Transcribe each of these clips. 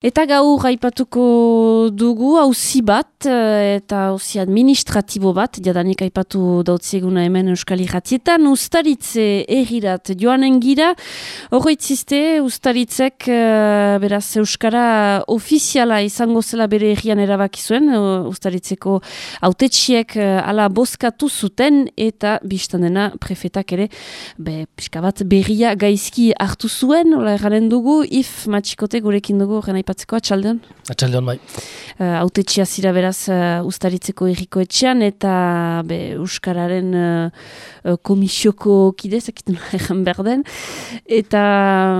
Eta gaur aipatuko dugu hauzi bat eh, eta hauzi administratibo bat, jadanik aipatu dautzieguna hemen Euskal Iratietan, ustaritze egirat joanen gira, horretzizte ustaritzek uh, beraz Euskara ofiziala izango zela bere egian erabaki zuen, ustaritzeko autetxiek uh, ala boskatu zuten eta biztan dena prefetak ere, be, pixka bat berria gaizki hartu zuen, hola erranen dugu, if matxikote gurekin dugu, aipatzeko atxaldeon? Atxaldeon bai. Uh, Aute zira beraz uh, ustaritzeko erriko etxean eta be, Euskararen uh, komisioko kidez, ekiten egan berden. Eta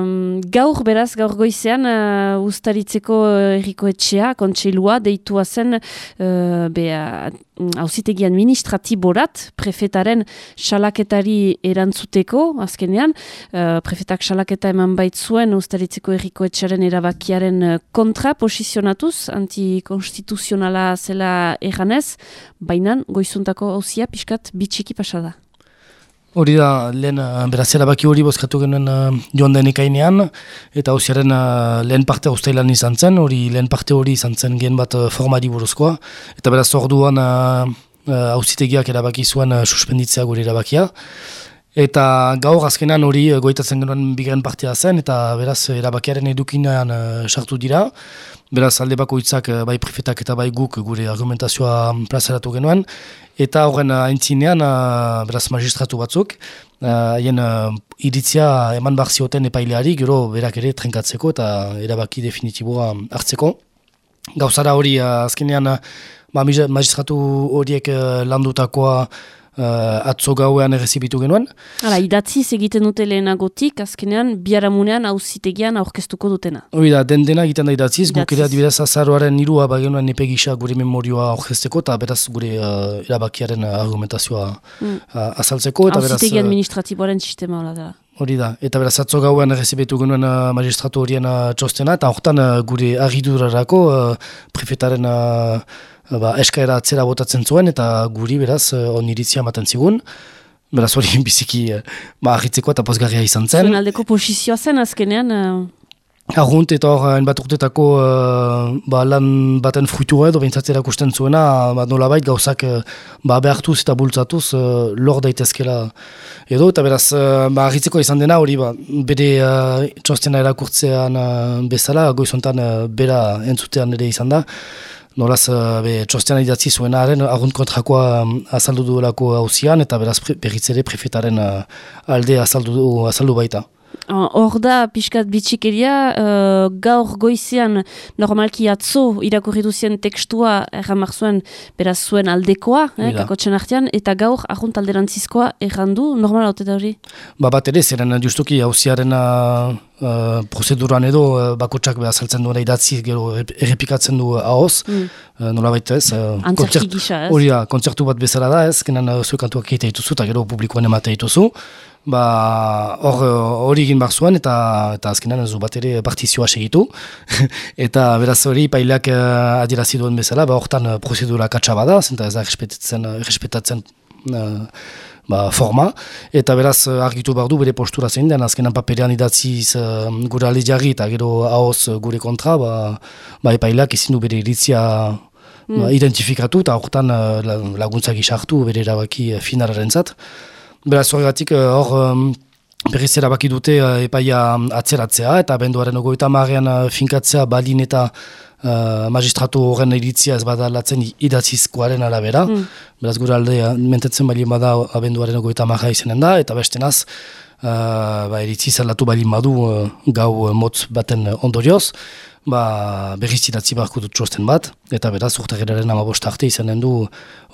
um, gaur beraz, gaur goizean uh, ustaritzeko erriko etxea, kontseilua, deitua zen uh, be, hauzitegi administratiborat, prefetaren salaketari erantzuteko, azkenean, uh, prefetak salaketa eman baitzuen ustaritzeko erriko etxaren erabakiaren kontra posizionatuz, antikonstituzionala zela erganez, baina goizuntako hauzia pixkat bitxiki pasada. Hori da, lehen, uh, beraz, erabaki hori bozkatu genuen uh, joan den ikainean, eta hausiaren uh, lehen parte hauztailan izan zen, hori lehen parte hori izan zen gen bat uh, formari buruzkoa, eta beraz, orduan hauzitegiak uh, uh, erabaki zuen uh, suspenditzea gure erabakia, eta gaur azkenan hori uh, goitatzen genuen bigaren partea zen, eta beraz, erabakiaren edukinean uh, sartu dira, Beraz, alde bako hitzak eh, bai prefetak eta bai guk gure argumentazioa plazaratu genuen. Eta horren haintzinean, uh, beraz magistratu batzuk, haien uh, iritzia eman behar zioten epaileari, gero berak ere trenkatzeko eta erabaki definitiboa hartzeko. Gauzara hori, uh, azkenean, uh, magistratu horiek uh, landutakoa uh, atzo gauean errezibitu genuen. Hala, idatziz egiten dute lehenagotik, azkenean, biaramunean hauzitegian aurkeztuko dutena. Hori da, den dena egiten da idatziz, idatziz. guk ere adibidez azaroaren nirua bagenuen nepegisa gure memorioa aurkezteko, eta beraz gure uh, erabakiaren argumentazioa mm. uh, azaltzeko. Hauzitegi uh, administratiboaren sistema hola da. Hori da, eta beraz atzo gauean errezibetu genuen uh, magistratu horien uh, txostena, eta horretan uh, gure agidurarako uh, prefetaren uh, ba, eskaera atzera botatzen zuen eta guri beraz eh, oniritzia ematen zigun. Beraz hori biziki uh, ba, ahitzeko eta pozgarria izan zen. Zuen aldeko posizioa zen azkenean? Uh... Argunt eta hor hainbat urtetako ba, lan baten fruitua edo bintzatzera kusten zuena, ba, nola bait gauzak ba, behartuz eta bultzatuz uh, lor daitezkela edo, eta beraz uh, ba, izan dena hori ba, bere uh, txostena erakurtzean uh, bezala, goizontan uh, bera entzutean ere izan da, Nolaz, uh, be, txostean idatzi zuenaren, agunt kontrakoa um, azaldu duelako hauzian, eta beraz pre, berritzere prefetaren uh, alde azaldu, azaldu baita. Hor da, pixkat bitxikeria, uh, gaur goizean normalki atzo irakurri duzien tekstua erramak zuen beraz zuen aldekoa, eh, kakotxen artean, eta gaur ahunt alderantzizkoa errandu, normal hau hori? Ba bat ere, zeren justuki hauziaren uh, uh, prozeduran edo uh, bakotxak azaltzen duena idatzi gero errepikatzen du ahoz, mm. uh, nola baita ez. Uh, Antzerki gisa ez? Hori da, kontzertu bat bezala da ez, genan uh, zuekantuak egitea dituzu, eta gero publikoan ematea dituzu ba hor hori egin bar zuen eta eta azkenan ez du bat ere partizioa segitu. Eta beraz hori paileak uh, adierazi duen bezala ba hortan uh, prozedura katsa bada zenta ez da respetatzen respetatzen uh, ba, forma. Eta beraz argitu bar du bere postura zein den azkenan paperean idatziz uh, gure ale jarri eta gero haoz gure kontra ba, ba epaileak ezin du bere iritzia mm. ba, identifikatu eta hortan uh, laguntzak isartu bere erabaki finararen zat Beraz horregatik eh, hor um, berriz erabaki dute uh, epaia atzeratzea eta benduaren ogoita marrean uh, finkatzea balin eta uh, magistratu horren iritzia ez badalatzen idatzizkoaren arabera. Mm. Beraz gure alde mentetzen balin bada abenduaren ogoita marra izanen da eta bestenaz uh, ba, iritzi zalatu balin badu uh, gau motz baten ondorioz ba, berriz idatzi barko dut txosten bat, eta beraz urtageraren amabost arte izanen du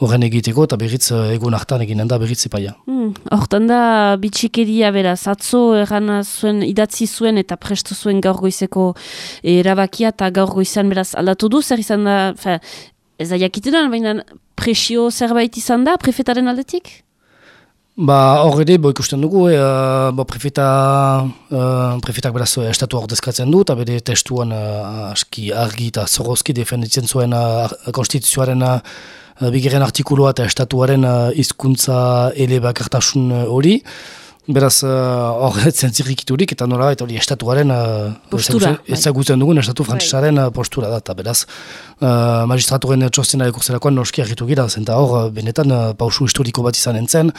horren egiteko, eta berriz eh, egun hartan eginen da berriz epaia. Hmm, hortan da bitxikeria beraz, atzo erran zuen idatzi zuen eta presto zuen gaur goizeko erabakia eta gaur goizan beraz aldatu du, zer izan da, fe, ez da jakitenan, baina presio zerbait izan da, prefetaren aldetik? Ba, hor ere, bo ikusten dugu, e, bo prefeta, uh, prefetak beraz estatu hor dezkatzen du, eta bere testuan uh, aski argi eta zorrozki defenditzen zuen uh, konstituzioaren uh, bigeren artikuloa eta estatuaren uh, izkuntza ele bakartasun hori. Beraz, hor, uh, zentzirrikiturik eta nola eta hori estatuaren uh, ezagutzen dugun estatu bai. frantzisaren postura da, eta beraz, uh, magistraturen txostena ekurzerakoan noski argitu gira, zenta hor, benetan uh, pausu historiko bat izan entzen,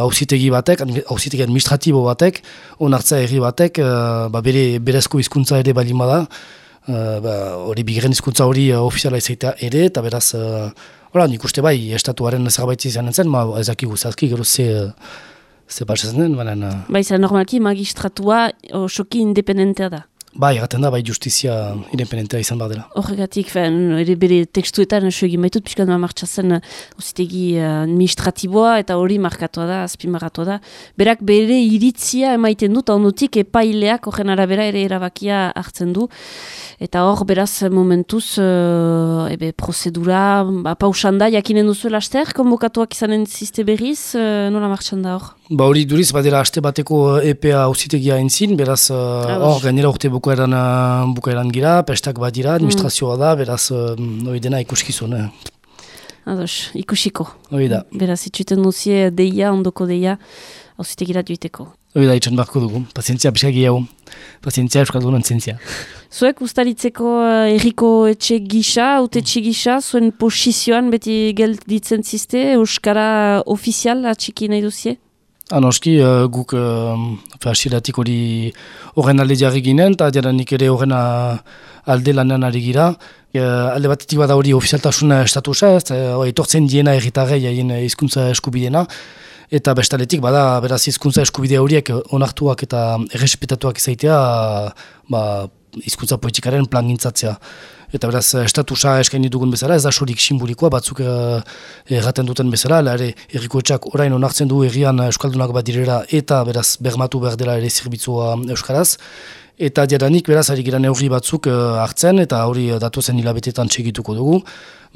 hauzitegi uh, batek, hauzitegi administratibo batek, onartza herri batek, uh, ba, bere, berezko hizkuntza ere balima da, uh, ba, hori bigren hizkuntza hori uh, ofiziala izaita ere, eta beraz, uh, nik uste bai, estatuaren zerbait izan entzen, ma ezaki guzazki, gero ze, Ze pasatzen den, baina... Bai, zera normalki magistratua osoki independentea da. Bai, erraten da, bai justizia independentea izan bat dela. Horregatik, ere bere tekstuetan oso egin baitut, pixka dut martxazen ozitegi uh, administratiboa eta hori markatua da, azpimarratua da. Berak bere iritzia emaiten dut, ondutik epaileak horren arabera ere erabakia hartzen du. Eta hor, beraz, momentuz, uh, ebe, prozedura, ba, pausan da, jakinen duzu laster, konbokatuak izanen ziste berriz, uh, nola martxan da hor? Ba hori duriz, badera haste bateko EPA ausitegia entzin, beraz, uh, hor, gainera urte bukaeran, uh, bukaeran gira, pestak bat dira, administrazioa da, beraz, uh, hori dena ikuskizun. Eh. Ados, ikusiko. Hori da. Beraz, itxuten duzie deia, ondoko deia, ausitegira duiteko. Hori da, itxan barko dugu, pazientzia, pixka gehiago, pazientzia, euskal dugu zientzia. Zuek ustaritzeko erriko etxe gisa, autetxe gisa, zuen posizioan beti gelditzen ziste, Euskara ofizial atxiki nahi duzie? Anoski, uh, guk uh, hori horren alde jarri ginen, eta jaranik ere horren alde lanean ari gira. Uh, alde batetik bada hori ofizialtasuna estatusa, ez, uh, etortzen diena erritarrei haien hizkuntza eskubidena. Eta bestaletik, bada, beraz, hizkuntza eskubide horiek onartuak eta errespetatuak izaitea, ba, izkuntza politikaren plan gintzatzea. Eta beraz, estatusa eskaini dugun bezala, ez da sorik simbolikoa, batzuk uh, erraten duten bezala, ere errikoetxak orain onartzen du errian Euskaldunak bat direra eta beraz bermatu behar dela ere zirbitzua Euskaraz. Eta diadanik, beraz, ari gira neurri batzuk uh, hartzen, eta hori uh, datu zen hilabetetan txegituko dugu.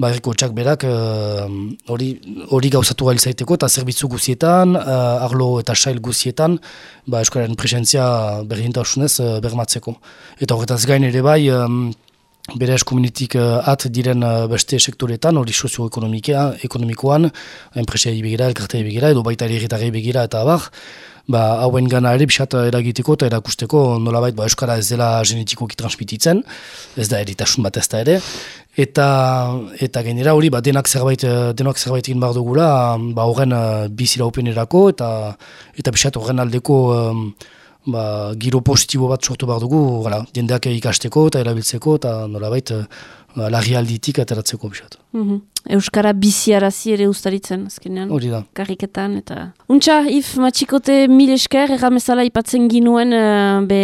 Ba, erriko txak berak hori uh, gauzatu galizaiteko, eta zerbitzu guzietan, uh, arlo eta sail guzietan, ba, eskolaren presentzia berrientasunez uh, bermatzeko. Eta horretaz gain ere bai, um, bere eskumunitik uh, at diren uh, beste sektoretan, hori sozio-ekonomikoan, enpresea begira, elkartea begira, edo baita ere begira eta abar, ba, hauen gana ere bisat eragiteko eta erakusteko nolabait ba, Euskara ez dela genetikoki transmititzen, ez da eritasun bat ez da ere, eta, eta genera hori ba, denak zerbait, denak zerbait egin behar dugula, ba, horren uh, bizira openerako eta, eta bisat horren aldeko um, ba, giro positibo bat sortu behar dugu, gala, jendeak ikasteko eta erabiltzeko eta nolabait uh, larri alditik ateratzeko bisat. Mm Euskara biziarazi ere ustaritzen, azkenean. Hori da. Karriketan eta... Untxa, if matxikote mil esker, erramezala ipatzen ginuen uh, be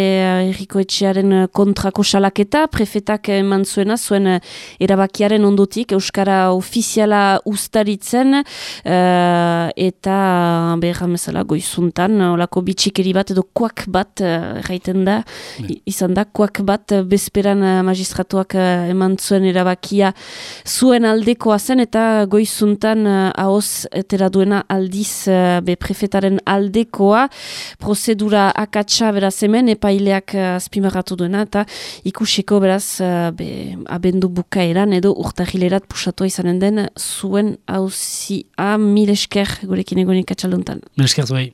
eh, kontrako salaketa, prefetak eman zuena, zuen erabakiaren ondotik, Euskara ofiziala ustaritzen, uh, eta be erramezala goizuntan, olako bitxikeri bat edo kuak bat, erraiten da, izan da, kuak bat bezperan uh, magistratuak eman zuen erabakia zuen aldekoa zen eta goizuntan uh, ahoz etera duena aldiz be prefetaren aldekoa. Prozedura akatsa beraz hemen epaileak azpimarratu duena eta ikusiko beraz be, abendu bukaeran edo urtahilerat pusatua izanen den zuen hauzi a mil esker gurekin egonik atxaluntan. Mil esker zuei.